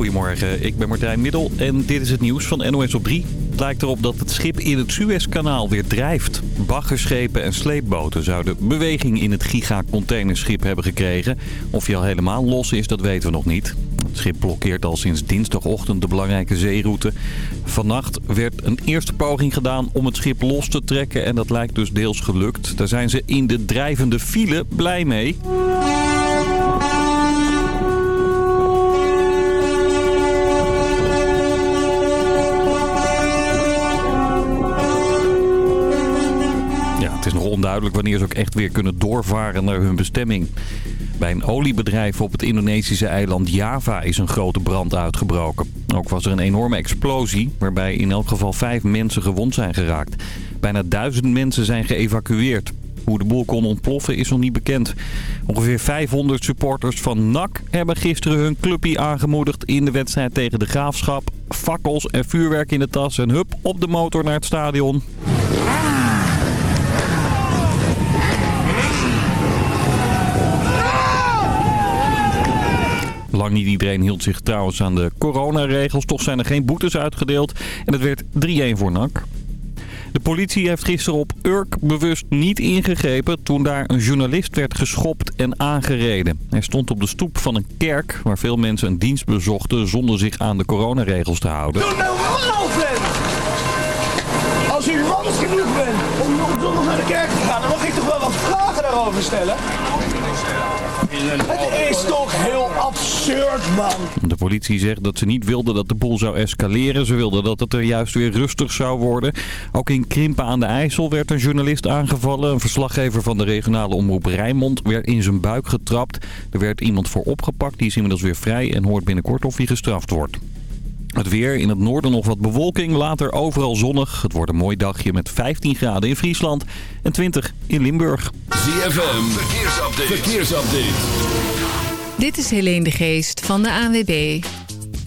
Goedemorgen, ik ben Martijn Middel en dit is het nieuws van NOS op 3. Het lijkt erop dat het schip in het Suezkanaal weer drijft. Baggerschepen en sleepboten zouden beweging in het giga-containerschip hebben gekregen. Of hij al helemaal los is, dat weten we nog niet. Het schip blokkeert al sinds dinsdagochtend de belangrijke zeeroute. Vannacht werd een eerste poging gedaan om het schip los te trekken en dat lijkt dus deels gelukt. Daar zijn ze in de drijvende file blij mee. Is nog onduidelijk wanneer ze ook echt weer kunnen doorvaren naar hun bestemming. Bij een oliebedrijf op het Indonesische eiland Java is een grote brand uitgebroken. Ook was er een enorme explosie waarbij in elk geval vijf mensen gewond zijn geraakt. Bijna duizend mensen zijn geëvacueerd. Hoe de boel kon ontploffen is nog niet bekend. Ongeveer 500 supporters van NAC hebben gisteren hun clubje aangemoedigd in de wedstrijd tegen de Graafschap. Fakkels en vuurwerk in de tas en hup op de motor naar het stadion. Niet iedereen hield zich trouwens aan de coronaregels. Toch zijn er geen boetes uitgedeeld. En het werd 3-1 voor NAC. De politie heeft gisteren op Urk bewust niet ingegrepen toen daar een journalist werd geschopt en aangereden. Hij stond op de stoep van een kerk waar veel mensen een dienst bezochten zonder zich aan de coronaregels te houden. Doe nou vent! Als u mans genoeg bent om om zondag naar de kerk te gaan, dan mag ik toch wel wat vragen daarover stellen? Het is toch heel absurd, man. De politie zegt dat ze niet wilden dat de boel zou escaleren. Ze wilden dat het er juist weer rustig zou worden. Ook in Krimpen aan de IJssel werd een journalist aangevallen. Een verslaggever van de regionale omroep Rijnmond werd in zijn buik getrapt. Er werd iemand voor opgepakt. Die is inmiddels weer vrij en hoort binnenkort of hij gestraft wordt. Het weer, in het noorden nog wat bewolking, later overal zonnig. Het wordt een mooi dagje met 15 graden in Friesland en 20 in Limburg. ZFM, verkeersupdate. verkeersupdate. Dit is Helene de Geest van de ANWB.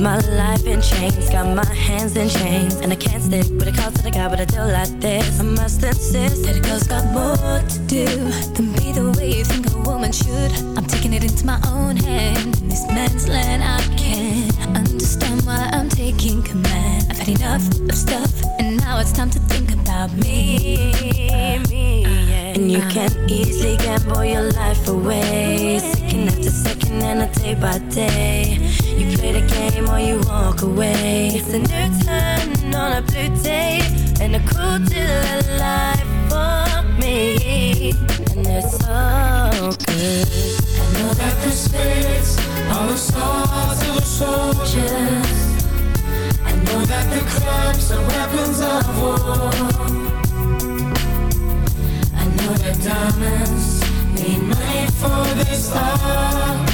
My life in chains, got my hands in chains, and I can't stick with a call to the guy, but I do like this. I must insist that a girl's got more to do than be the way you think a woman should. I'm taking it into my own hand. In this man's land, I can't understand why I'm taking command. I've had enough of stuff, now it's time to think about me. me yeah. And you can easily gamble your life away, second after second, and a day by day. You play the game or you walk away. It's a new turn on a blue day, and a cool deal of life for me. And it's so good. I know that the spirits are the stars of the soldiers. Know that the clubs are weapons of war. I know that diamonds need money for this art,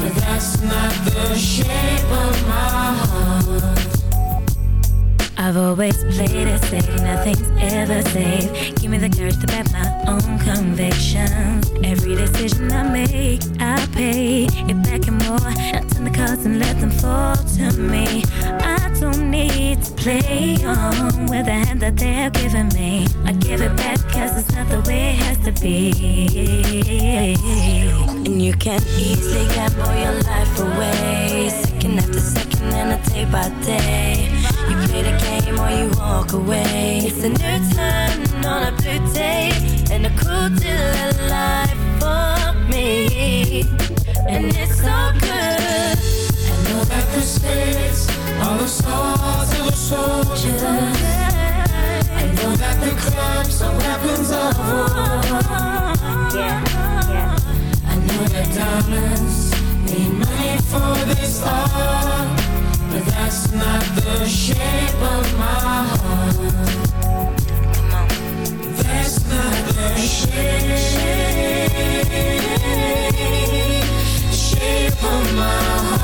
but that's not the shape of my heart. I've always played it safe, nothing's ever safe Give me the courage to back my own convictions Every decision I make, I pay it back and more I turn the cards and let them fall to me I don't need to play on with the hand that they're giving me. I give it back cause it's not the way it has to be. And you can easily gamble your life away. Second after second and a day by day. You play the game or you walk away. It's a new turn on a blue day and a cool deal war. I know that diamonds need money for this art. But that's not the shape of my heart That's not the shape Shape of my heart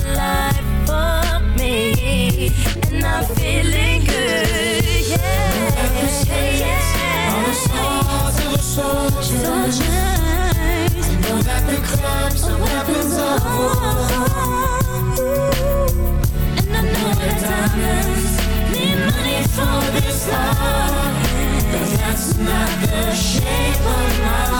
But that's not the shape of my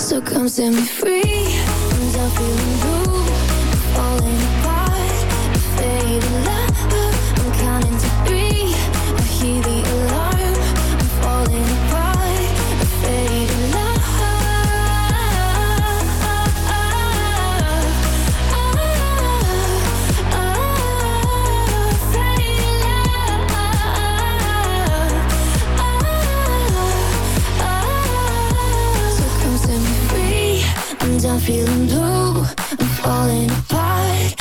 So come set me free. I'm done feeling blue. I'm falling feeling blue. I'm falling apart.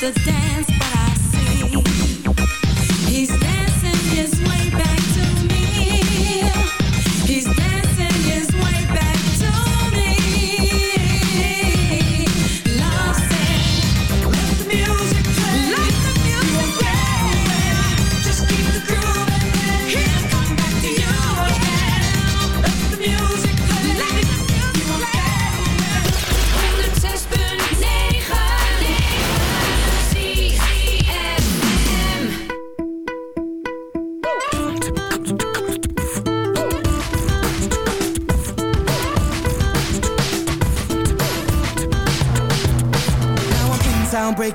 the dance.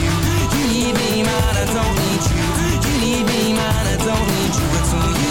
You need me, man, I don't need you. You need me, man, I don't need you at all. You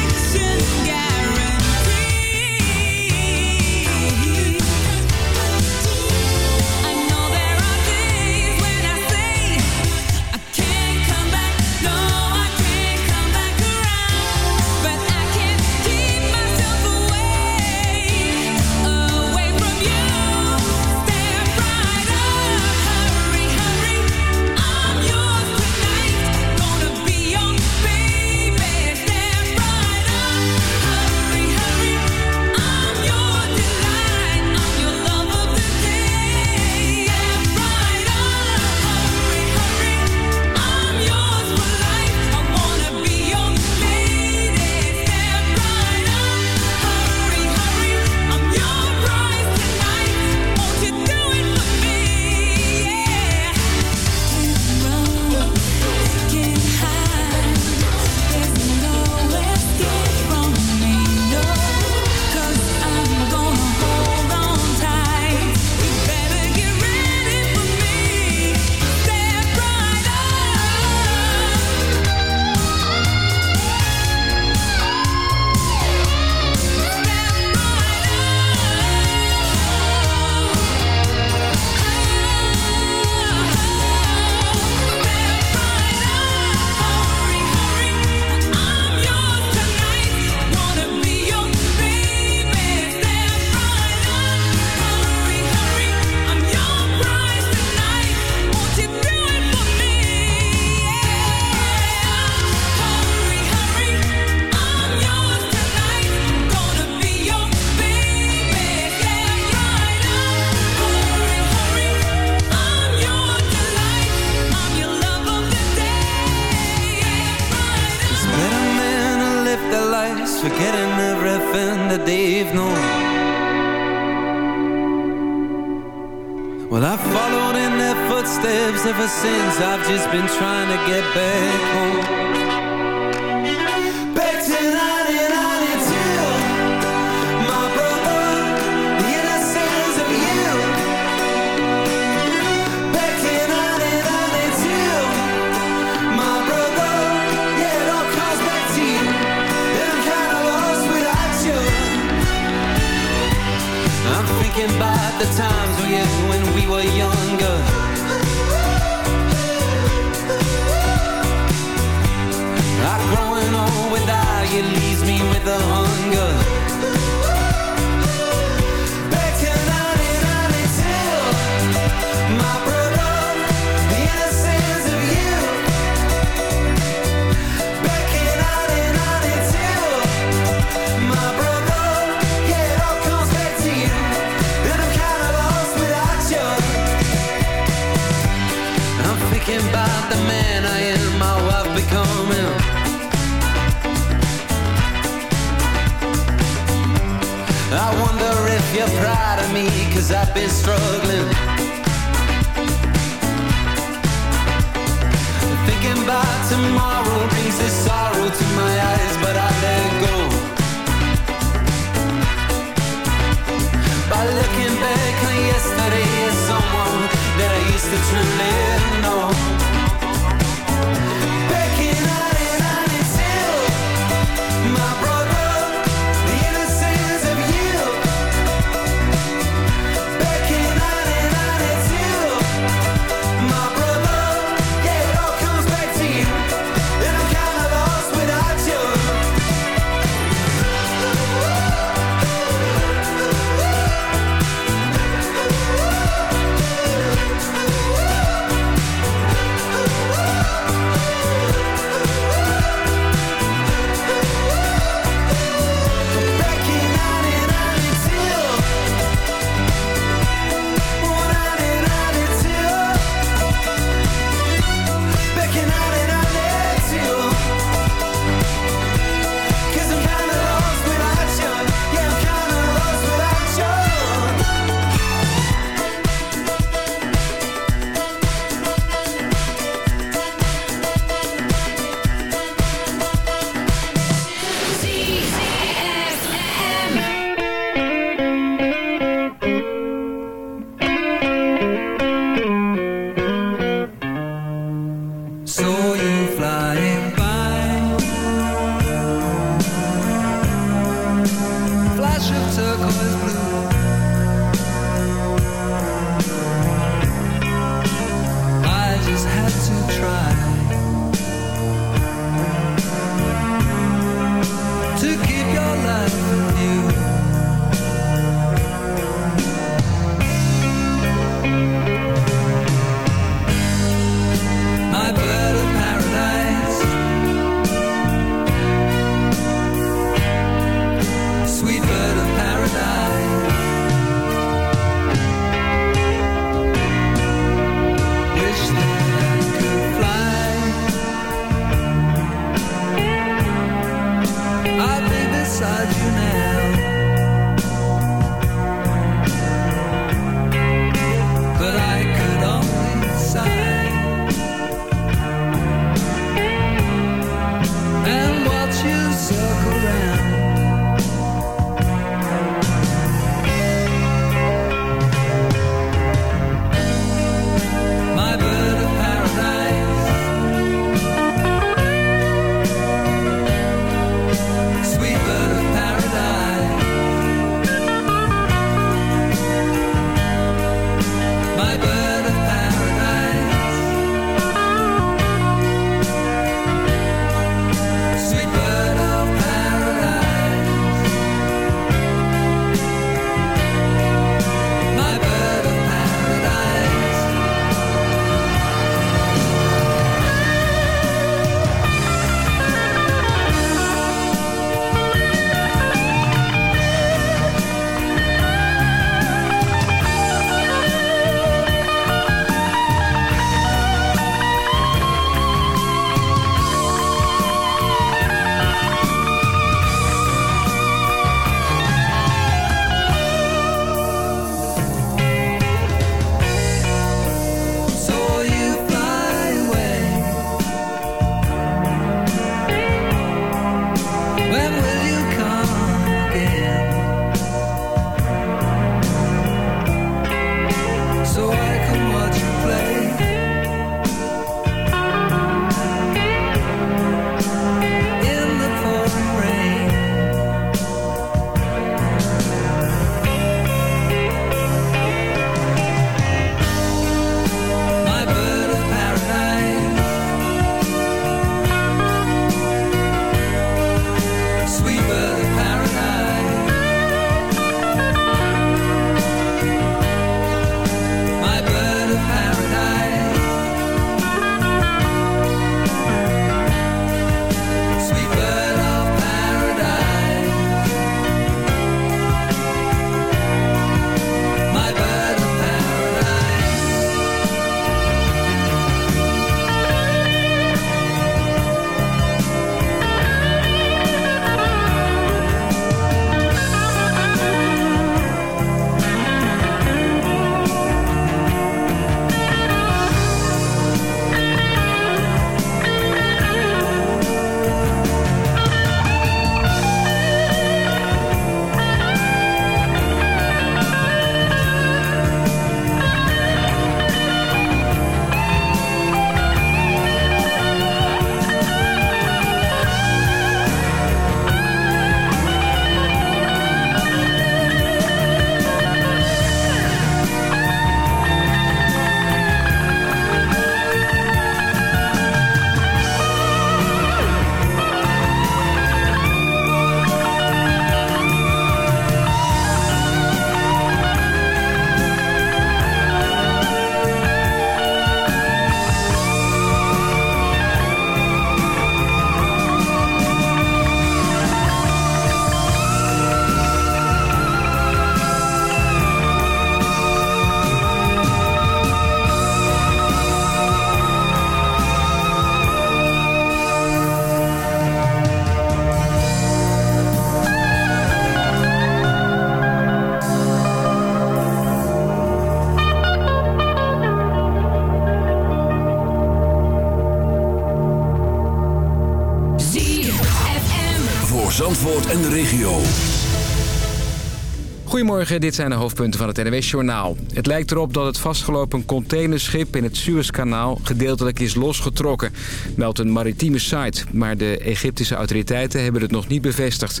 Goedemorgen, dit zijn de hoofdpunten van het NWS-journaal. Het lijkt erop dat het vastgelopen containerschip in het Suezkanaal gedeeltelijk is losgetrokken, meldt een maritieme site. Maar de Egyptische autoriteiten hebben het nog niet bevestigd.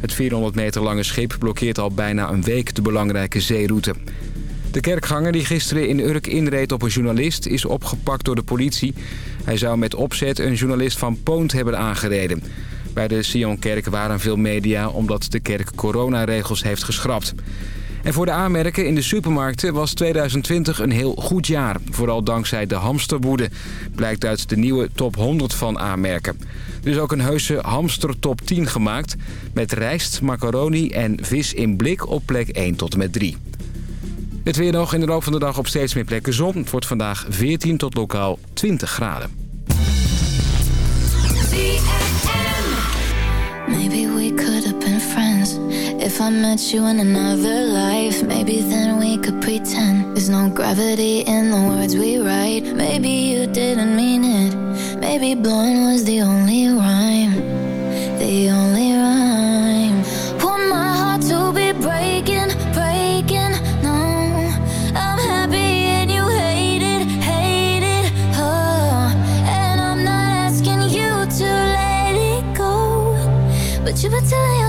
Het 400 meter lange schip blokkeert al bijna een week de belangrijke zeeroute. De kerkganger die gisteren in Urk inreed op een journalist is opgepakt door de politie. Hij zou met opzet een journalist van Poont hebben aangereden. Bij de Sionkerk waren veel media omdat de kerk coronaregels heeft geschrapt. En voor de aanmerken in de supermarkten was 2020 een heel goed jaar. Vooral dankzij de hamsterwoede, blijkt uit de nieuwe top 100 van aanmerken. Er is ook een heuse hamster top 10 gemaakt... met rijst, macaroni en vis in blik op plek 1 tot en met 3. Het weer nog in de loop van de dag op steeds meer plekken zon. Het wordt vandaag 14 tot lokaal 20 graden. Could have been friends. If I met you in another life Maybe then we could pretend. There's no gravity in the words we write. Maybe you didn't mean it. Maybe blowing was the only rhyme. The only But you've been telling your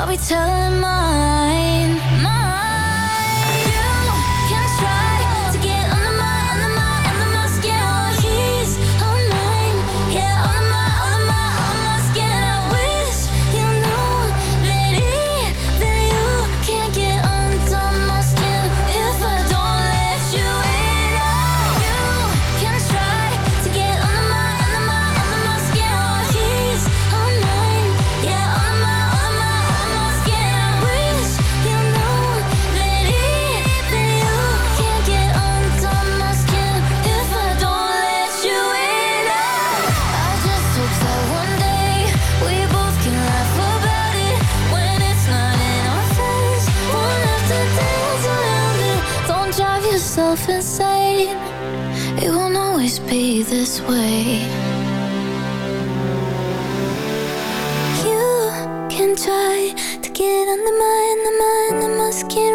I'll be telling mine, this way. You can try to get under my, under my, under my skin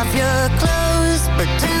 off your clothes, that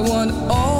I want all